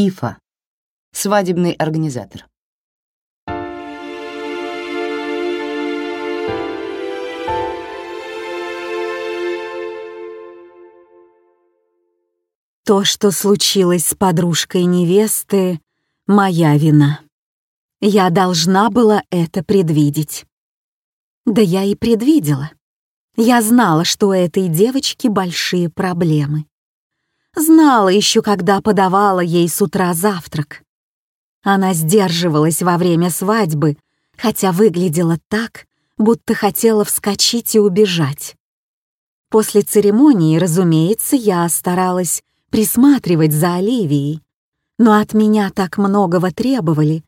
Ифа, свадебный организатор. То, что случилось с подружкой невесты, — моя вина. Я должна была это предвидеть. Да я и предвидела. Я знала, что у этой девочки большие проблемы. Знала еще, когда подавала ей с утра завтрак. Она сдерживалась во время свадьбы, хотя выглядела так, будто хотела вскочить и убежать. После церемонии, разумеется, я старалась присматривать за Оливией, но от меня так многого требовали.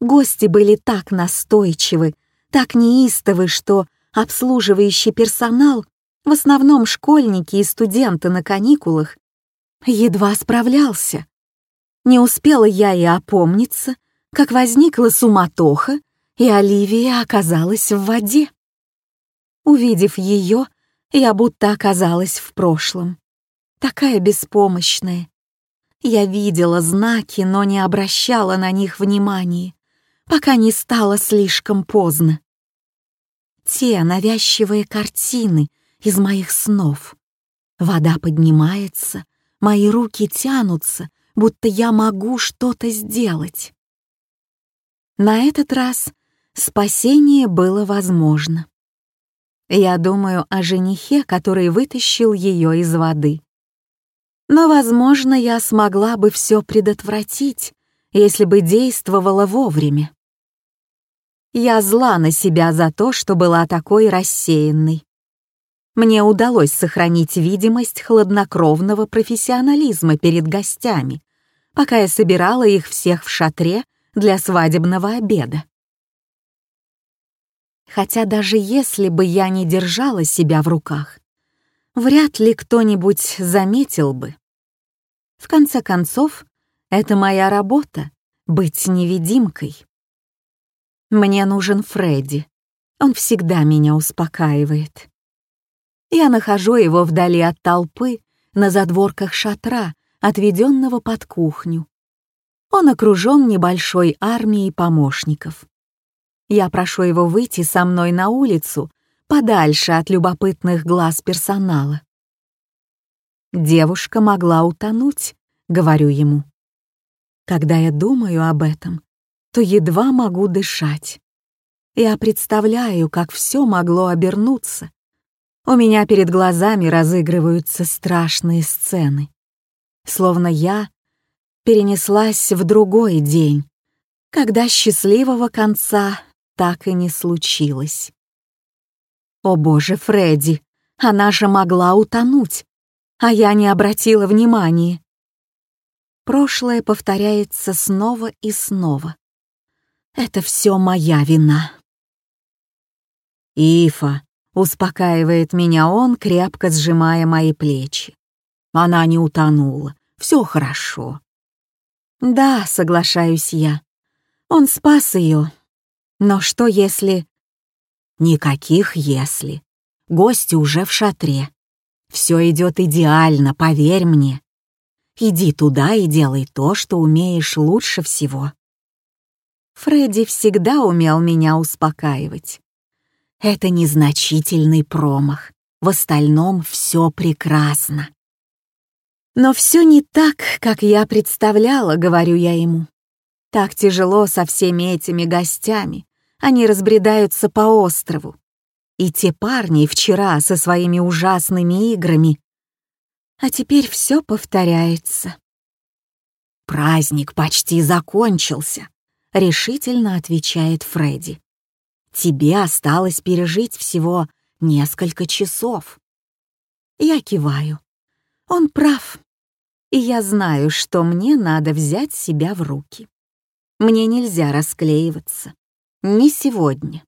Гости были так настойчивы, так неистовы, что обслуживающий персонал, в основном школьники и студенты на каникулах, едва справлялся. Не успела я и опомниться, как возникла суматоха, и Оливия оказалась в воде. Увидев ее, я будто оказалась в прошлом. Такая беспомощная. Я видела знаки, но не обращала на них внимания, пока не стало слишком поздно. Те навязчивые картины из моих снов. Вода поднимается, Мои руки тянутся, будто я могу что-то сделать. На этот раз спасение было возможно. Я думаю о женихе, который вытащил ее из воды. Но, возможно, я смогла бы все предотвратить, если бы действовала вовремя. Я зла на себя за то, что была такой рассеянной. Мне удалось сохранить видимость хладнокровного профессионализма перед гостями, пока я собирала их всех в шатре для свадебного обеда. Хотя даже если бы я не держала себя в руках, вряд ли кто-нибудь заметил бы. В конце концов, это моя работа — быть невидимкой. Мне нужен Фредди. Он всегда меня успокаивает. Я нахожу его вдали от толпы, на задворках шатра, отведенного под кухню. Он окружен небольшой армией помощников. Я прошу его выйти со мной на улицу, подальше от любопытных глаз персонала. «Девушка могла утонуть», — говорю ему. Когда я думаю об этом, то едва могу дышать. Я представляю, как все могло обернуться, у меня перед глазами разыгрываются страшные сцены. Словно я перенеслась в другой день, когда счастливого конца так и не случилось. О боже, Фредди, она же могла утонуть, а я не обратила внимания. Прошлое повторяется снова и снова. Это все моя вина. Ифа, Успокаивает меня он, крепко сжимая мои плечи. Она не утонула, все хорошо. Да, соглашаюсь я. Он спас ее. Но что если... Никаких «если». Гости уже в шатре. Все идет идеально, поверь мне. Иди туда и делай то, что умеешь лучше всего. Фредди всегда умел меня успокаивать. Это незначительный промах. В остальном все прекрасно. Но все не так, как я представляла, говорю я ему. Так тяжело со всеми этими гостями. Они разбредаются по острову. И те парни вчера со своими ужасными играми. А теперь все повторяется. «Праздник почти закончился», — решительно отвечает Фредди. Тебе осталось пережить всего несколько часов. Я киваю. Он прав. И я знаю, что мне надо взять себя в руки. Мне нельзя расклеиваться. Не сегодня.